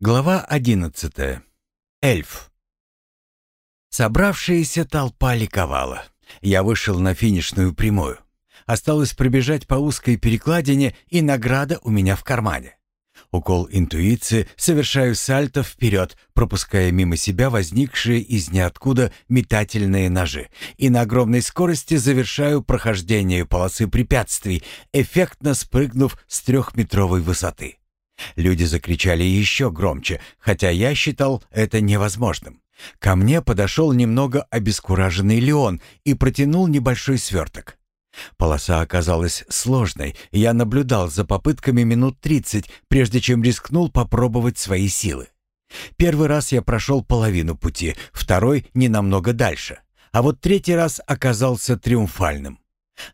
Глава одиннадцатая. Эльф. Собравшаяся толпа ликовала. Я вышел на финишную прямую. Осталось пробежать по узкой перекладине, и награда у меня в кармане. Укол интуиции, совершаю сальто вперед, пропуская мимо себя возникшие из ниоткуда метательные ножи, и на огромной скорости завершаю прохождение полосы препятствий, эффектно спрыгнув с трехметровой высоты. Люди закричали еще громче, хотя я считал это невозможным. Ко мне подошел немного обескураженный Леон и протянул небольшой сверток. Полоса оказалась сложной, я наблюдал за попытками минут тридцать, прежде чем рискнул попробовать свои силы. Первый раз я прошел половину пути, второй — не намного дальше, а вот третий раз оказался триумфальным.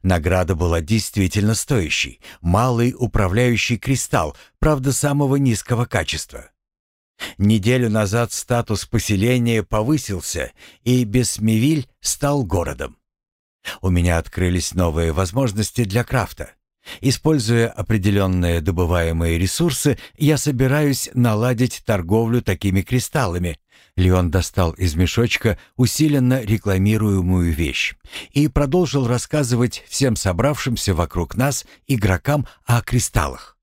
Награда была действительно стоящей. Малый управляющий кристалл, правда, самого низкого качества. Неделю назад статус поселения повысился, и Бесмевиль стал городом. У меня открылись новые возможности для крафта. Используя определенные добываемые ресурсы, я собираюсь наладить торговлю такими кристаллами. Леон достал из мешочка усиленно рекламируемую вещь и продолжил рассказывать всем собравшимся вокруг нас игрокам о кристаллах.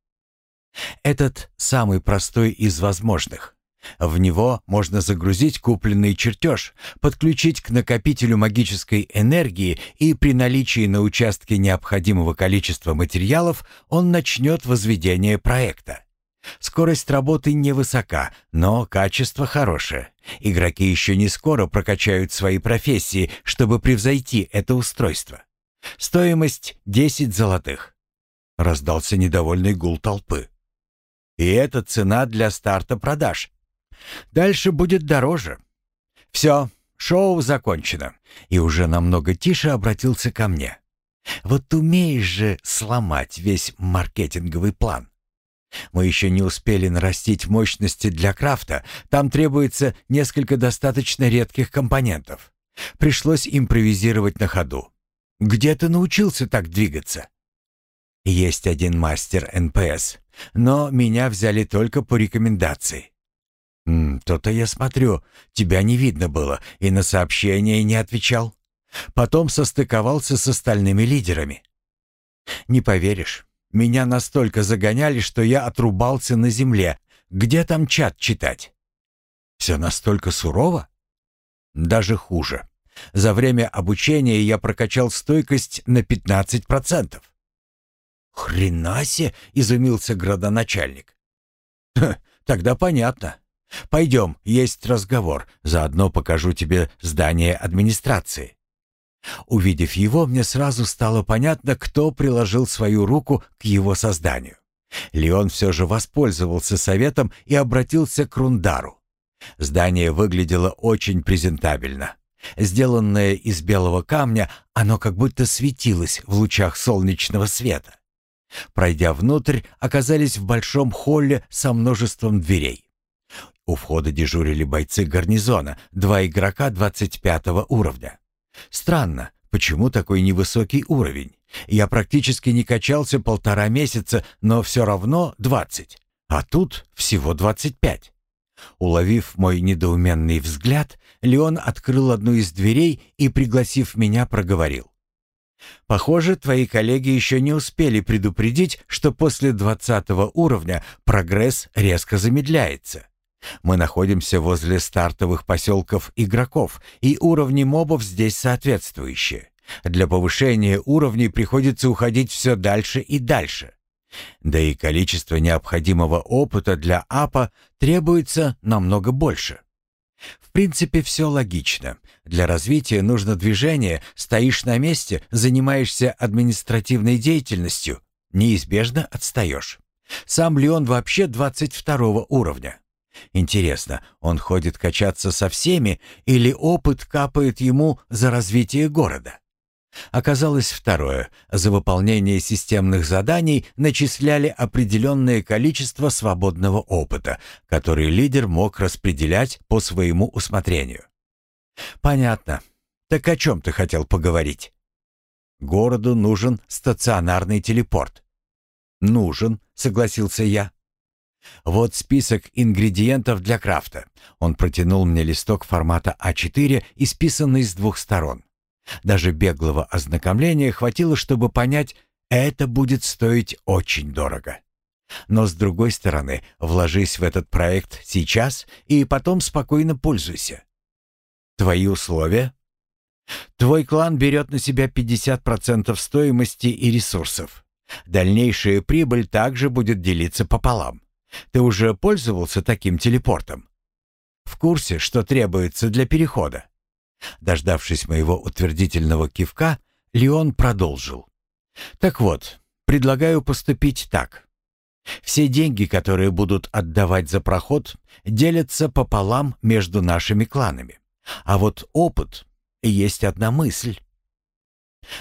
Этот самый простой из возможных. В него можно загрузить купленный чертеж, подключить к накопителю магической энергии, и при наличии на участке необходимого количества материалов он начнет возведение проекта. Скорость работы невысока, но качество хорошее. Игроки еще не скоро прокачают свои профессии, чтобы превзойти это устройство. Стоимость 10 золотых. Раздался недовольный гул толпы. И это цена для старта продаж. Дальше будет дороже. Все, шоу закончено. И уже намного тише обратился ко мне. Вот умеешь же сломать весь маркетинговый план. Мы еще не успели нарастить мощности для крафта. Там требуется несколько достаточно редких компонентов. Пришлось импровизировать на ходу. Где ты научился так двигаться? Есть один мастер НПС, но меня взяли только по рекомендации. «То-то я смотрю, тебя не видно было и на сообщения не отвечал. Потом состыковался с остальными лидерами. Не поверишь, меня настолько загоняли, что я отрубался на земле. Где там чат читать? Все настолько сурово? Даже хуже. За время обучения я прокачал стойкость на 15%. «Хрена себе!» — изумился градоначальник. «Тогда понятно. Пойдем, есть разговор, заодно покажу тебе здание администрации». Увидев его, мне сразу стало понятно, кто приложил свою руку к его созданию. Леон все же воспользовался советом и обратился к Рундару. Здание выглядело очень презентабельно. Сделанное из белого камня, оно как будто светилось в лучах солнечного света. Пройдя внутрь, оказались в большом холле со множеством дверей. У входа дежурили бойцы гарнизона, два игрока 25 уровня. Странно, почему такой невысокий уровень? Я практически не качался полтора месяца, но все равно 20. А тут всего 25. Уловив мой недоуменный взгляд, Леон открыл одну из дверей и, пригласив меня, проговорил. «Похоже, твои коллеги еще не успели предупредить, что после 20 уровня прогресс резко замедляется. Мы находимся возле стартовых поселков игроков, и уровни мобов здесь соответствующие. Для повышения уровней приходится уходить все дальше и дальше. Да и количество необходимого опыта для АПа требуется намного больше. В принципе, все логично. Для развития нужно движение, стоишь на месте, занимаешься административной деятельностью, неизбежно отстаешь. Сам Леон вообще 22 уровня. Интересно, он ходит качаться со всеми или опыт капает ему за развитие города? Оказалось второе. За выполнение системных заданий начисляли определенное количество свободного опыта, который лидер мог распределять по своему усмотрению. Понятно. Так о чем ты хотел поговорить? Городу нужен стационарный телепорт. Нужен, согласился я. Вот список ингредиентов для крафта. Он протянул мне листок формата А4, исписанный с двух сторон. Даже беглого ознакомления хватило, чтобы понять, это будет стоить очень дорого. Но с другой стороны, вложись в этот проект сейчас и потом спокойно пользуйся. Твои условия? Твой клан берет на себя 50% стоимости и ресурсов. Дальнейшая прибыль также будет делиться пополам. Ты уже пользовался таким телепортом? В курсе, что требуется для перехода? Дождавшись моего утвердительного кивка, Леон продолжил. Так вот, предлагаю поступить так. Все деньги, которые будут отдавать за проход, делятся пополам между нашими кланами. А вот опыт есть одна мысль.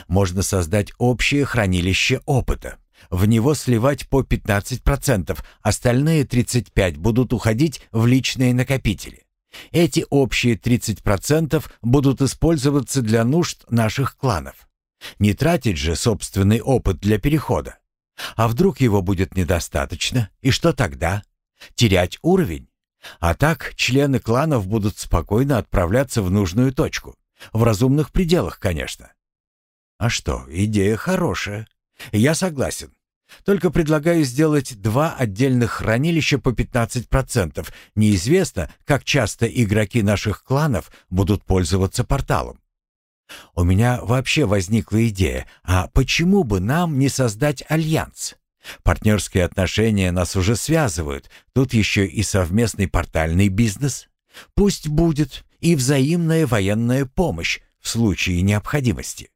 Можно создать общее хранилище опыта. В него сливать по 15%, остальные 35% будут уходить в личные накопители. Эти общие 30% будут использоваться для нужд наших кланов. Не тратить же собственный опыт для перехода. А вдруг его будет недостаточно? И что тогда? Терять уровень? А так члены кланов будут спокойно отправляться в нужную точку. В разумных пределах, конечно. А что, идея хорошая. Я согласен. Только предлагаю сделать два отдельных хранилища по 15%. Неизвестно, как часто игроки наших кланов будут пользоваться порталом. У меня вообще возникла идея, а почему бы нам не создать альянс? Партнерские отношения нас уже связывают, тут еще и совместный портальный бизнес. Пусть будет и взаимная военная помощь в случае необходимости.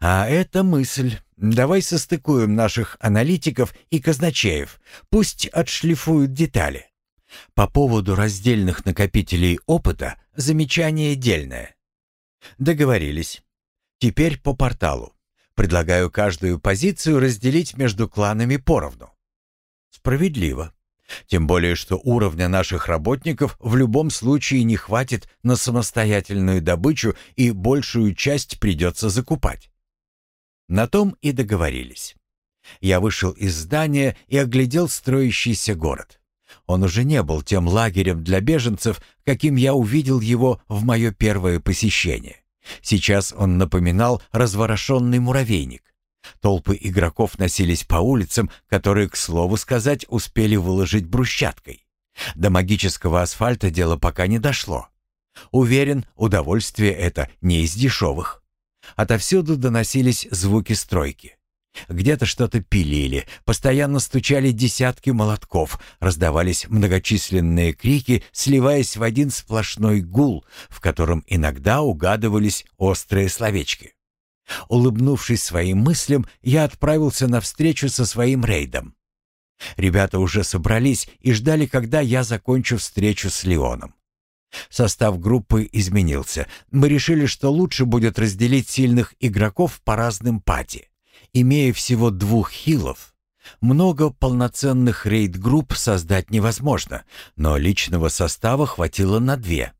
А это мысль. Давай состыкуем наших аналитиков и казначеев. Пусть отшлифуют детали. По поводу раздельных накопителей опыта замечание дельное. Договорились. Теперь по порталу. Предлагаю каждую позицию разделить между кланами поровну. Справедливо. Тем более, что уровня наших работников в любом случае не хватит на самостоятельную добычу и большую часть придется закупать. На том и договорились. Я вышел из здания и оглядел строящийся город. Он уже не был тем лагерем для беженцев, каким я увидел его в мое первое посещение. Сейчас он напоминал разворошенный муравейник. Толпы игроков носились по улицам, которые, к слову сказать, успели выложить брусчаткой. До магического асфальта дело пока не дошло. Уверен, удовольствие это не из дешевых. Отовсюду доносились звуки стройки. Где-то что-то пилили, постоянно стучали десятки молотков, раздавались многочисленные крики, сливаясь в один сплошной гул, в котором иногда угадывались острые словечки. Улыбнувшись своим мыслям, я отправился на встречу со своим рейдом. Ребята уже собрались и ждали, когда я закончу встречу с Леоном. Состав группы изменился. Мы решили, что лучше будет разделить сильных игроков по разным пати. Имея всего двух хилов, много полноценных рейд-групп создать невозможно, но личного состава хватило на две.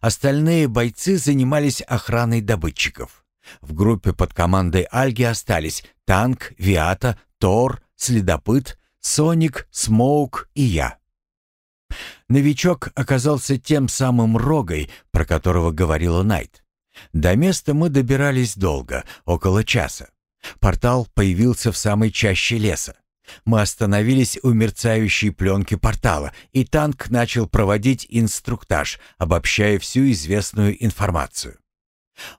Остальные бойцы занимались охраной добытчиков. В группе под командой Альги остались Танк, Виата, Тор, Следопыт, Соник, Смоук и я. Новичок оказался тем самым Рогой, про которого говорила Найт. До места мы добирались долго, около часа. Портал появился в самой чаще леса. Мы остановились у мерцающей пленки портала, и танк начал проводить инструктаж, обобщая всю известную информацию.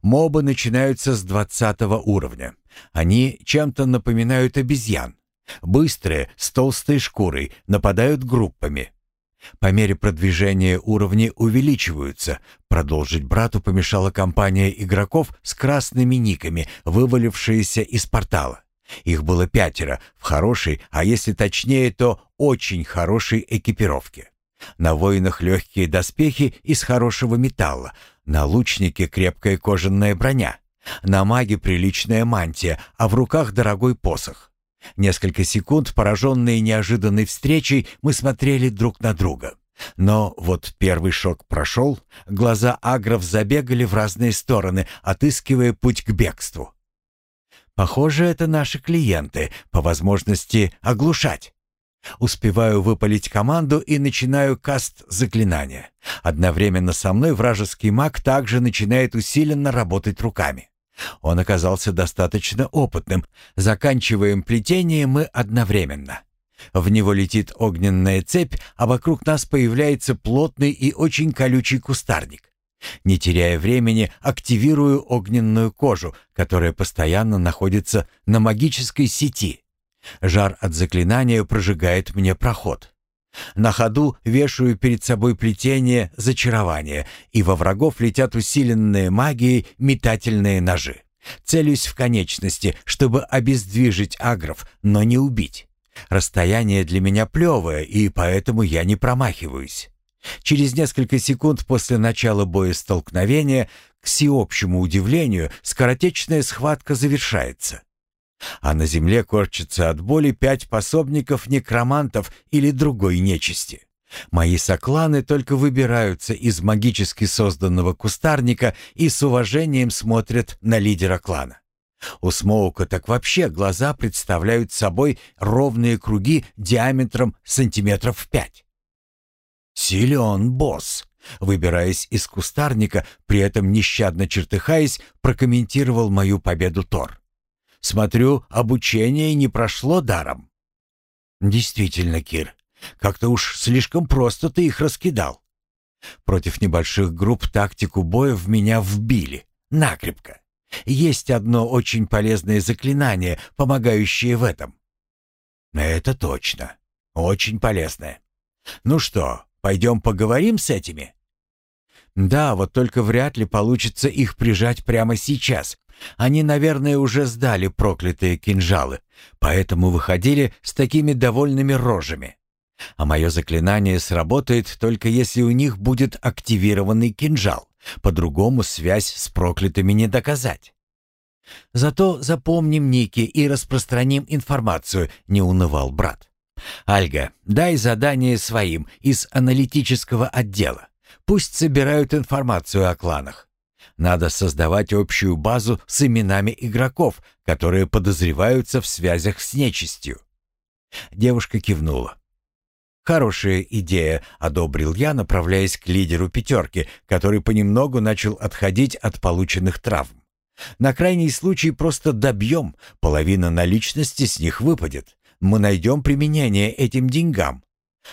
Мобы начинаются с 20 уровня. Они чем-то напоминают обезьян. Быстрые, с толстой шкурой, нападают группами. По мере продвижения уровни увеличиваются. Продолжить брату помешала компания игроков с красными никами, вывалившиеся из портала. Их было пятеро, в хорошей, а если точнее, то очень хорошей экипировке. На воинах легкие доспехи из хорошего металла, на лучнике крепкая кожаная броня, на маге приличная мантия, а в руках дорогой посох. Несколько секунд, пораженные неожиданной встречей, мы смотрели друг на друга. Но вот первый шок прошел, глаза агров забегали в разные стороны, отыскивая путь к бегству. Похоже, это наши клиенты, по возможности оглушать. Успеваю выпалить команду и начинаю каст заклинания. Одновременно со мной вражеский маг также начинает усиленно работать руками. Он оказался достаточно опытным. Заканчиваем плетение мы одновременно. В него летит огненная цепь, а вокруг нас появляется плотный и очень колючий кустарник. Не теряя времени, активирую огненную кожу, которая постоянно находится на магической сети. Жар от заклинания прожигает мне проход. На ходу вешаю перед собой плетение зачарования, и во врагов летят усиленные магией метательные ножи. Целюсь в конечности, чтобы обездвижить агров, но не убить. Расстояние для меня плевое, и поэтому я не промахиваюсь. Через несколько секунд после начала боестолкновения, к всеобщему удивлению, скоротечная схватка завершается. А на земле корчатся от боли пять пособников некромантов или другой нечисти. Мои сокланы только выбираются из магически созданного кустарника и с уважением смотрят на лидера клана. У Смоука так вообще глаза представляют собой ровные круги диаметром сантиметров пять. «Силен босс», выбираясь из кустарника, при этом нещадно чертыхаясь, прокомментировал мою победу Тор. «Смотрю, обучение не прошло даром». «Действительно, Кир, как-то уж слишком просто ты их раскидал. Против небольших групп тактику боя в меня вбили. Накрепко. Есть одно очень полезное заклинание, помогающее в этом. Это точно. Очень полезное. Ну что, пойдем поговорим с этими? Да, вот только вряд ли получится их прижать прямо сейчас. Они, наверное, уже сдали проклятые кинжалы, поэтому выходили с такими довольными рожами. А мое заклинание сработает только если у них будет активированный кинжал. По-другому связь с проклятыми не доказать. Зато запомним ники и распространим информацию, не унывал брат. Альга, дай задание своим из аналитического отдела. Пусть собирают информацию о кланах. Надо создавать общую базу с именами игроков, которые подозреваются в связях с нечистью. Девушка кивнула. «Хорошая идея», — одобрил я, направляясь к лидеру пятерки, который понемногу начал отходить от полученных травм. «На крайний случай просто добьем, половина наличности с них выпадет. Мы найдем применение этим деньгам.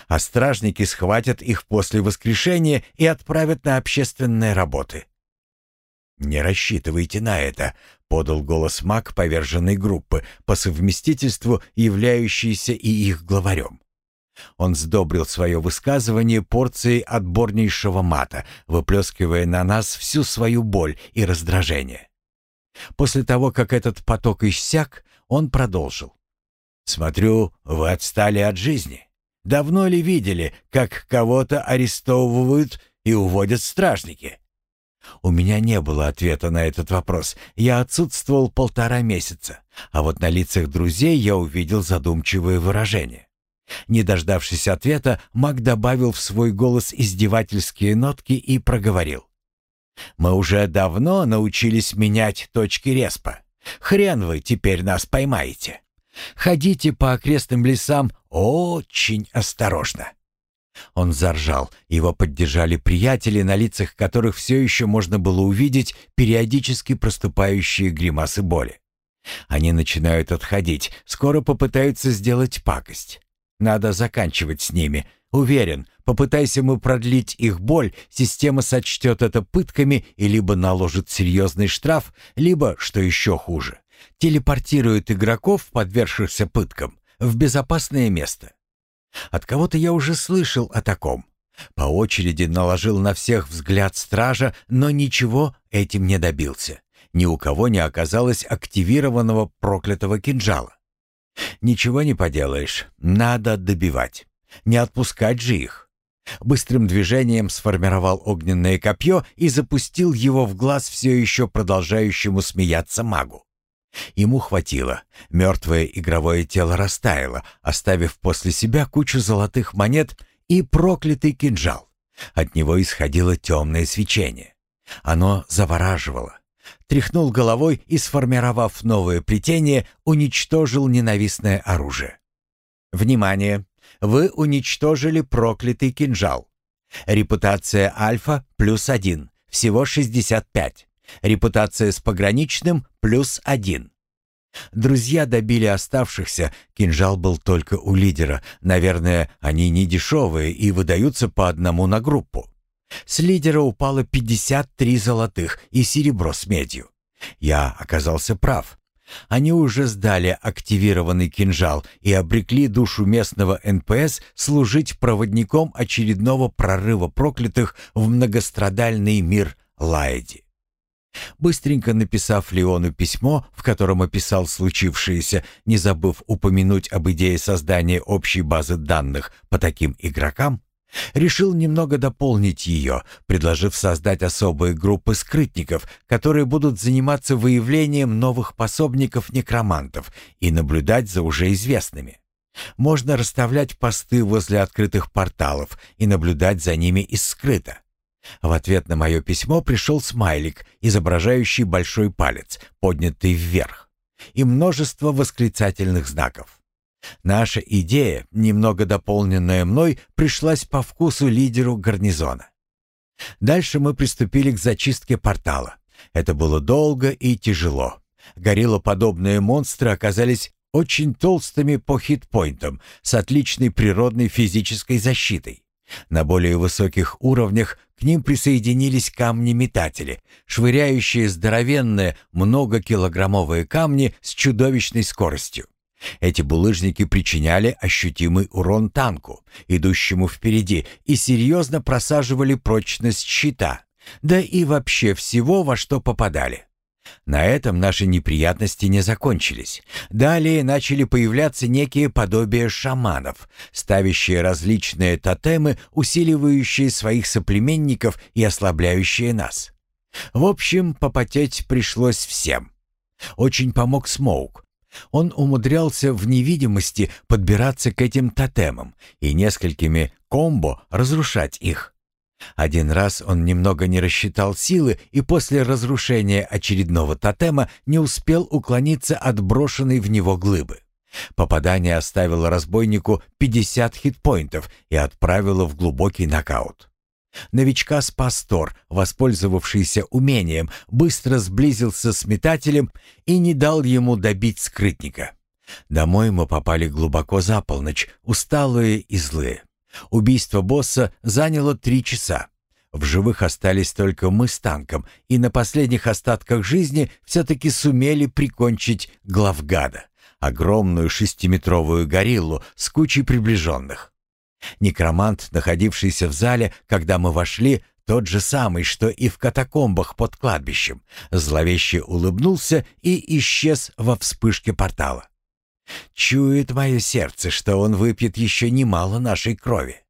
А стражники схватят их после воскрешения и отправят на общественные работы». «Не рассчитывайте на это», — подал голос маг поверженной группы, по совместительству являющийся и их главарем. Он сдобрил свое высказывание порцией отборнейшего мата, выплескивая на нас всю свою боль и раздражение. После того, как этот поток иссяк, он продолжил. «Смотрю, вы отстали от жизни. Давно ли видели, как кого-то арестовывают и уводят стражники?» У меня не было ответа на этот вопрос. Я отсутствовал полтора месяца, а вот на лицах друзей я увидел задумчивое выражение. Не дождавшись ответа, Мак добавил в свой голос издевательские нотки и проговорил. «Мы уже давно научились менять точки респа. Хрен вы теперь нас поймаете. Ходите по окрестным лесам очень осторожно». Он заржал. Его поддержали приятели, на лицах которых все еще можно было увидеть периодически проступающие гримасы боли. Они начинают отходить, скоро попытаются сделать пакость. Надо заканчивать с ними. Уверен, попытайся мы продлить их боль, система сочтет это пытками и либо наложит серьезный штраф, либо, что еще хуже, телепортирует игроков, подвергшихся пыткам, в безопасное место. От кого-то я уже слышал о таком. По очереди наложил на всех взгляд стража, но ничего этим не добился. Ни у кого не оказалось активированного проклятого кинжала. Ничего не поделаешь, надо добивать. Не отпускать же их. Быстрым движением сформировал огненное копье и запустил его в глаз все еще продолжающему смеяться магу. Ему хватило. Мертвое игровое тело растаяло, оставив после себя кучу золотых монет и проклятый кинжал. От него исходило темное свечение. Оно завораживало, тряхнул головой и, сформировав новое плетение, уничтожил ненавистное оружие. «Внимание! Вы уничтожили проклятый кинжал. Репутация Альфа плюс один, всего 65. Репутация с пограничным плюс один. Друзья добили оставшихся, кинжал был только у лидера. Наверное, они не дешевые и выдаются по одному на группу. С лидера упало 53 золотых и серебро с медью. Я оказался прав. Они уже сдали активированный кинжал и обрекли душу местного НПС служить проводником очередного прорыва проклятых в многострадальный мир Лаэди. Быстренько написав Леону письмо, в котором описал случившееся, не забыв упомянуть об идее создания общей базы данных по таким игрокам, Решил немного дополнить ее, предложив создать особые группы скрытников, которые будут заниматься выявлением новых пособников-некромантов и наблюдать за уже известными. Можно расставлять посты возле открытых порталов и наблюдать за ними из скрыта. В ответ на мое письмо пришел смайлик, изображающий большой палец, поднятый вверх, и множество восклицательных знаков. Наша идея, немного дополненная мной, пришлась по вкусу лидеру гарнизона. Дальше мы приступили к зачистке портала. Это было долго и тяжело. Гориллоподобные монстры оказались очень толстыми по хитпоинтам, с отличной природной физической защитой. На более высоких уровнях к ним присоединились камни-метатели, швыряющие здоровенные многокилограммовые камни с чудовищной скоростью. Эти булыжники причиняли ощутимый урон танку, идущему впереди, и серьезно просаживали прочность щита, да и вообще всего, во что попадали. На этом наши неприятности не закончились. Далее начали появляться некие подобия шаманов, ставящие различные тотемы, усиливающие своих соплеменников и ослабляющие нас. В общем, попотеть пришлось всем. Очень помог Смоук, он умудрялся в невидимости подбираться к этим тотемам и несколькими комбо разрушать их. Один раз он немного не рассчитал силы и после разрушения очередного тотема не успел уклониться от брошенной в него глыбы. Попадание оставило разбойнику 50 хитпоинтов и отправило в глубокий нокаут. Новичка спас Тор, воспользовавшийся умением, быстро сблизился с метателем и не дал ему добить скрытника. Домой мы попали глубоко за полночь, усталые и злые. Убийство босса заняло три часа. В живых остались только мы с танком, и на последних остатках жизни все-таки сумели прикончить главгада, огромную шестиметровую гориллу с кучей приближенных. Некромант, находившийся в зале, когда мы вошли, тот же самый, что и в катакомбах под кладбищем, зловеще улыбнулся и исчез во вспышке портала. Чует мое сердце, что он выпьет еще немало нашей крови.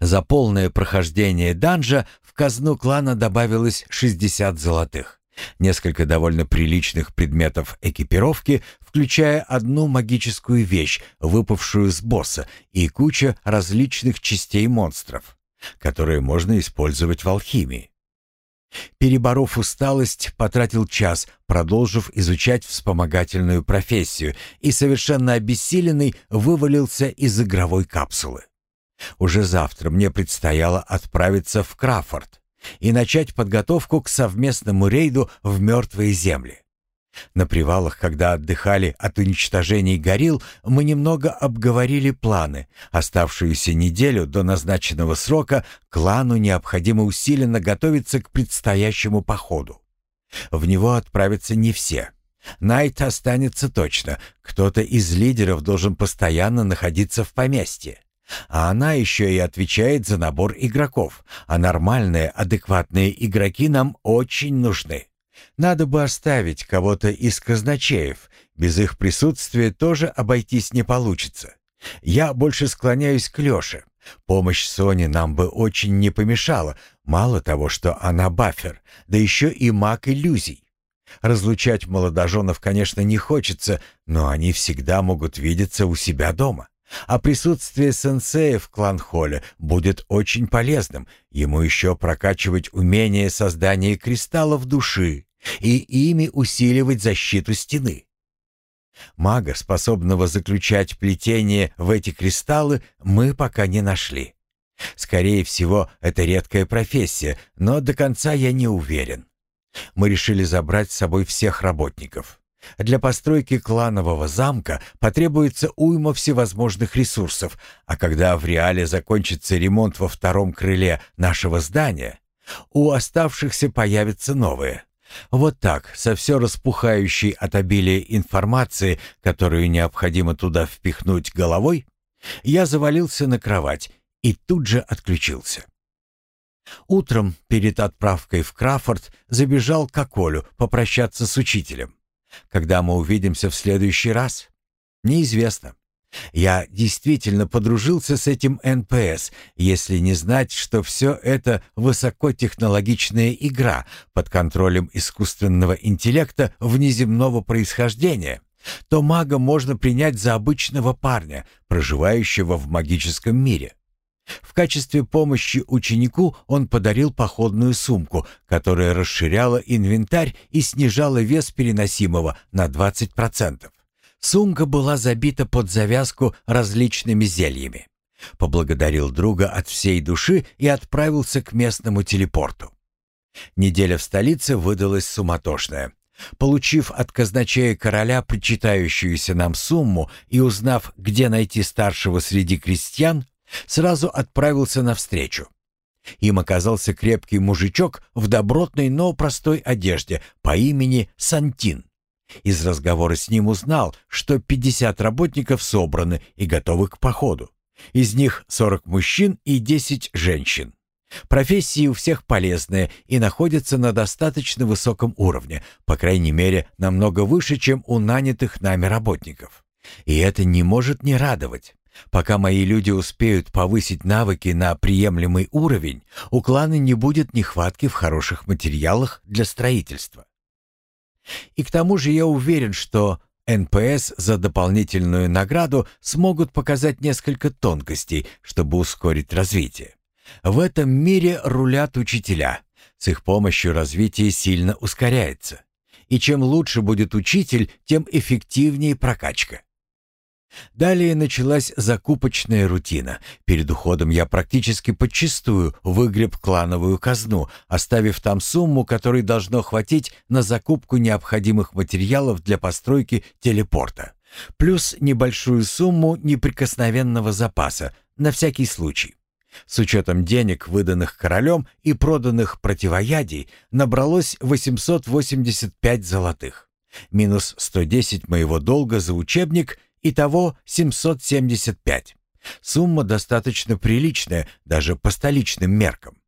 За полное прохождение данжа в казну клана добавилось 60 золотых. Несколько довольно приличных предметов экипировки, включая одну магическую вещь, выпавшую с босса, и куча различных частей монстров, которые можно использовать в алхимии. Переборов усталость, потратил час, продолжив изучать вспомогательную профессию, и совершенно обессиленный вывалился из игровой капсулы. Уже завтра мне предстояло отправиться в Краффорд, и начать подготовку к совместному рейду в мертвые земли. На привалах, когда отдыхали от уничтожений горил, мы немного обговорили планы. Оставшуюся неделю до назначенного срока клану необходимо усиленно готовиться к предстоящему походу. В него отправятся не все. Найт останется точно. Кто-то из лидеров должен постоянно находиться в поместье. А она еще и отвечает за набор игроков, а нормальные, адекватные игроки нам очень нужны. Надо бы оставить кого-то из казначеев, без их присутствия тоже обойтись не получится. Я больше склоняюсь к Лёше. Помощь Сони нам бы очень не помешала, мало того, что она бафер, да еще и маг иллюзий. Разлучать молодоженов, конечно, не хочется, но они всегда могут видеться у себя дома. А присутствие сенсея в клан-холле будет очень полезным. Ему еще прокачивать умение создания кристаллов души и ими усиливать защиту стены. Мага, способного заключать плетение в эти кристаллы, мы пока не нашли. Скорее всего, это редкая профессия, но до конца я не уверен. Мы решили забрать с собой всех работников. Для постройки кланового замка потребуется уйма всевозможных ресурсов, а когда в реале закончится ремонт во втором крыле нашего здания, у оставшихся появятся новые. Вот так, со все распухающей от обилия информации, которую необходимо туда впихнуть головой, я завалился на кровать и тут же отключился. Утром перед отправкой в Краффорд забежал к Аколю попрощаться с учителем. Когда мы увидимся в следующий раз? Неизвестно. Я действительно подружился с этим НПС, если не знать, что все это высокотехнологичная игра под контролем искусственного интеллекта внеземного происхождения, то мага можно принять за обычного парня, проживающего в магическом мире. В качестве помощи ученику он подарил походную сумку, которая расширяла инвентарь и снижала вес переносимого на 20%. Сумка была забита под завязку различными зельями. Поблагодарил друга от всей души и отправился к местному телепорту. Неделя в столице выдалась суматошная. Получив от казначея короля причитающуюся нам сумму и узнав, где найти старшего среди крестьян, сразу отправился навстречу. Им оказался крепкий мужичок в добротной, но простой одежде по имени Сантин. Из разговора с ним узнал, что 50 работников собраны и готовы к походу. Из них 40 мужчин и 10 женщин. Профессии у всех полезные и находятся на достаточно высоком уровне, по крайней мере, намного выше, чем у нанятых нами работников. И это не может не радовать. Пока мои люди успеют повысить навыки на приемлемый уровень, у клана не будет нехватки в хороших материалах для строительства. И к тому же я уверен, что НПС за дополнительную награду смогут показать несколько тонкостей, чтобы ускорить развитие. В этом мире рулят учителя. С их помощью развитие сильно ускоряется. И чем лучше будет учитель, тем эффективнее прокачка. Далее началась закупочная рутина. Перед уходом я практически подчистую выгреб клановую казну, оставив там сумму, которой должно хватить на закупку необходимых материалов для постройки телепорта, плюс небольшую сумму неприкосновенного запаса, на всякий случай. С учетом денег, выданных королем и проданных противоядий, набралось 885 золотых. Минус 110 моего долга за учебник – Итого 775. Сумма достаточно приличная даже по столичным меркам.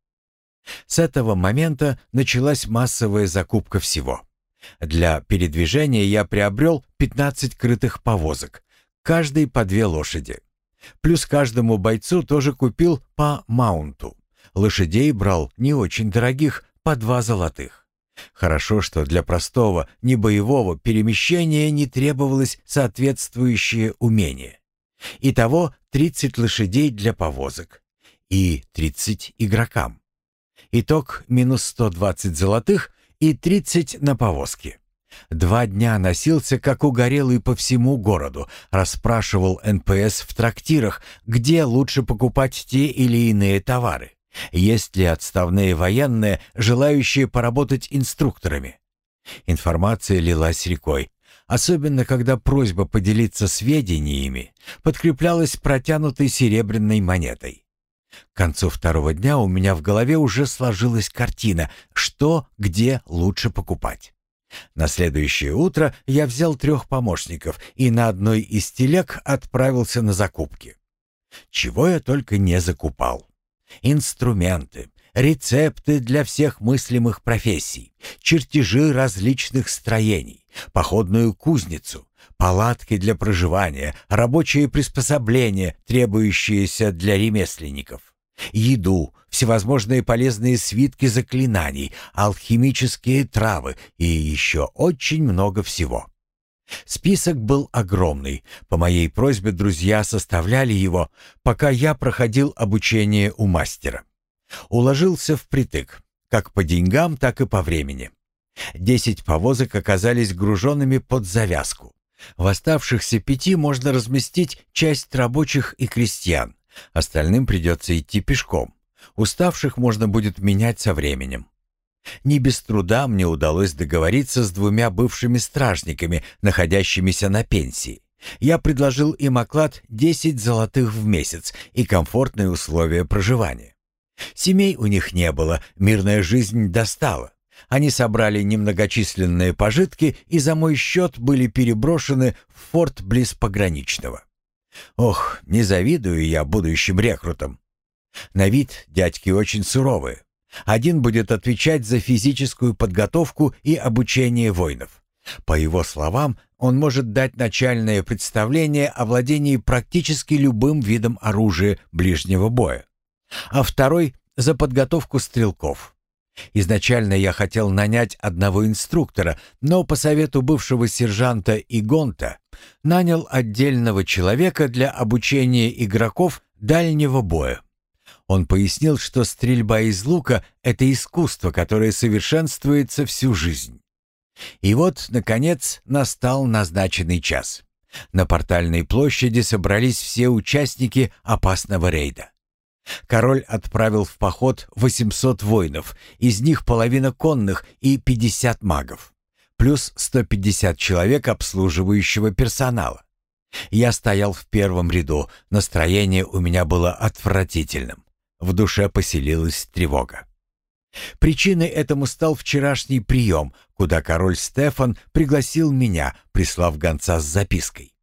С этого момента началась массовая закупка всего. Для передвижения я приобрел 15 крытых повозок, каждый по две лошади. Плюс каждому бойцу тоже купил по маунту. Лошадей брал не очень дорогих, по два золотых. Хорошо, что для простого, небоевого перемещения не требовалось соответствующее умение. Итого 30 лошадей для повозок и 30 игрокам. Итог минус 120 золотых и 30 на повозке. Два дня носился, как угорелый по всему городу, расспрашивал НПС в трактирах, где лучше покупать те или иные товары. Есть ли отставные военные, желающие поработать инструкторами? Информация лилась рекой, особенно когда просьба поделиться сведениями подкреплялась протянутой серебряной монетой. К концу второго дня у меня в голове уже сложилась картина, что где лучше покупать. На следующее утро я взял трех помощников и на одной из телег отправился на закупки. Чего я только не закупал. Инструменты, рецепты для всех мыслимых профессий, чертежи различных строений, походную кузницу, палатки для проживания, рабочие приспособления, требующиеся для ремесленников, еду, всевозможные полезные свитки заклинаний, алхимические травы и еще очень много всего. Список был огромный. По моей просьбе друзья составляли его, пока я проходил обучение у мастера. Уложился впритык, как по деньгам, так и по времени. Десять повозок оказались груженными под завязку. В оставшихся пяти можно разместить часть рабочих и крестьян. Остальным придется идти пешком. Уставших можно будет менять со временем. Не без труда мне удалось договориться с двумя бывшими стражниками, находящимися на пенсии. Я предложил им оклад 10 золотых в месяц и комфортные условия проживания. Семей у них не было, мирная жизнь достала. Они собрали немногочисленные пожитки и за мой счет были переброшены в форт близ пограничного. Ох, не завидую я будущим рекрутам. На вид дядьки очень суровые. Один будет отвечать за физическую подготовку и обучение воинов. По его словам, он может дать начальное представление о владении практически любым видом оружия ближнего боя. А второй — за подготовку стрелков. Изначально я хотел нанять одного инструктора, но по совету бывшего сержанта Игонта нанял отдельного человека для обучения игроков дальнего боя. Он пояснил, что стрельба из лука — это искусство, которое совершенствуется всю жизнь. И вот, наконец, настал назначенный час. На портальной площади собрались все участники опасного рейда. Король отправил в поход 800 воинов, из них половина конных и 50 магов, плюс 150 человек обслуживающего персонала. Я стоял в первом ряду, настроение у меня было отвратительным. В душе поселилась тревога. Причиной этому стал вчерашний прием, куда король Стефан пригласил меня, прислав гонца с запиской.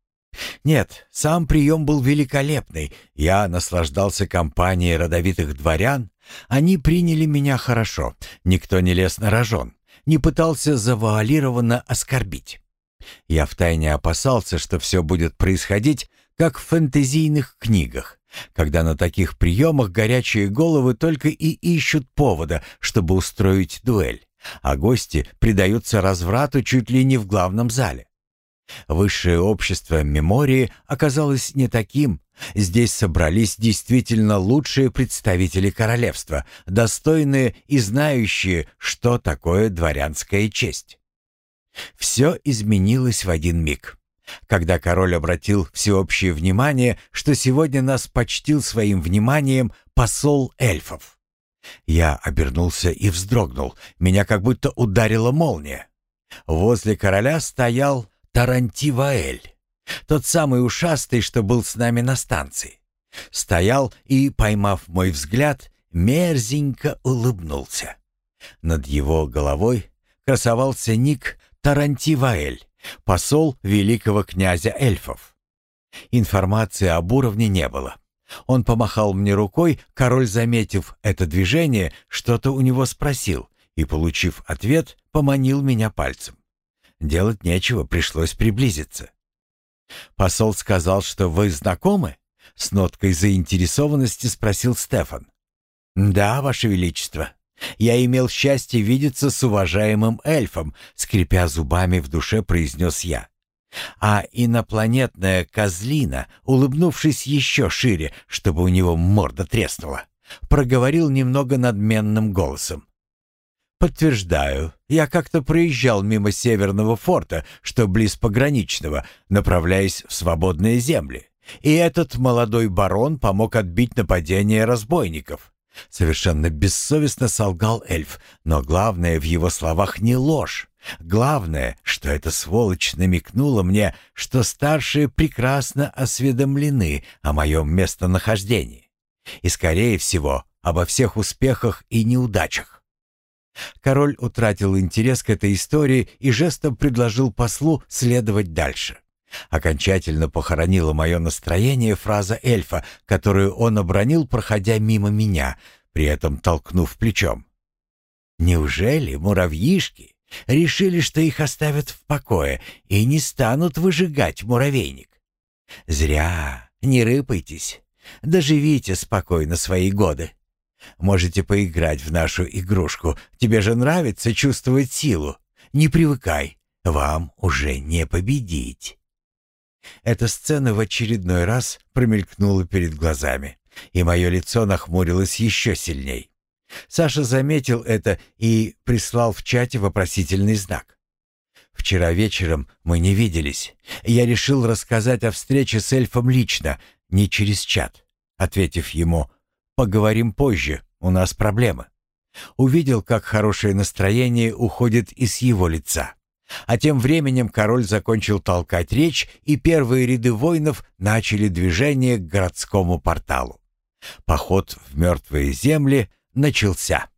Нет, сам прием был великолепный. Я наслаждался компанией родовитых дворян. Они приняли меня хорошо. Никто не лез на рожон, не пытался завуалированно оскорбить. Я втайне опасался, что все будет происходить, как в фэнтезийных книгах, когда на таких приемах горячие головы только и ищут повода, чтобы устроить дуэль, а гости предаются разврату чуть ли не в главном зале. Высшее общество мемории оказалось не таким. Здесь собрались действительно лучшие представители королевства, достойные и знающие, что такое дворянская честь. Все изменилось в один миг. Когда король обратил всеобщее внимание, что сегодня нас почтил своим вниманием посол эльфов. Я обернулся и вздрогнул, меня как будто ударила молния. Возле короля стоял Тарантиваэль, тот самый ушастый, что был с нами на станции. Стоял и, поймав мой взгляд, мерзенько улыбнулся. Над его головой красовался ник Тарантиваэль, посол великого князя эльфов. Информации об уровне не было. Он помахал мне рукой, король, заметив это движение, что-то у него спросил и, получив ответ, поманил меня пальцем. Делать нечего, пришлось приблизиться. «Посол сказал, что вы знакомы?» С ноткой заинтересованности спросил Стефан. «Да, Ваше Величество. Я имел счастье видеться с уважаемым эльфом», скрипя зубами в душе, произнес я. А инопланетная козлина, улыбнувшись еще шире, чтобы у него морда треснула, проговорил немного надменным голосом. «Подтверждаю. Я как-то проезжал мимо Северного форта, что близ пограничного, направляясь в свободные земли. И этот молодой барон помог отбить нападение разбойников». Совершенно бессовестно солгал эльф, но главное в его словах не ложь. Главное, что эта сволочь намекнула мне, что старшие прекрасно осведомлены о моем местонахождении. И, скорее всего, обо всех успехах и неудачах. Король утратил интерес к этой истории и жестом предложил послу следовать дальше. Окончательно похоронила мое настроение фраза эльфа, которую он обронил, проходя мимо меня, при этом толкнув плечом. «Неужели муравьишки решили, что их оставят в покое и не станут выжигать муравейник? Зря, не рыпайтесь, доживите спокойно свои годы. Можете поиграть в нашу игрушку. Тебе же нравится чувствовать силу. Не привыкай, вам уже не победить». Эта сцена в очередной раз промелькнула перед глазами, и мое лицо нахмурилось еще сильней. Саша заметил это и прислал в чате вопросительный знак. Вчера вечером мы не виделись. Я решил рассказать о встрече с эльфом лично, не через чат, ответив ему «Поговорим позже, у нас проблемы». Увидел, как хорошее настроение уходит из его лица. А тем временем король закончил толкать речь, и первые ряды воинов начали движение к городскому порталу. Поход в мертвые земли начался.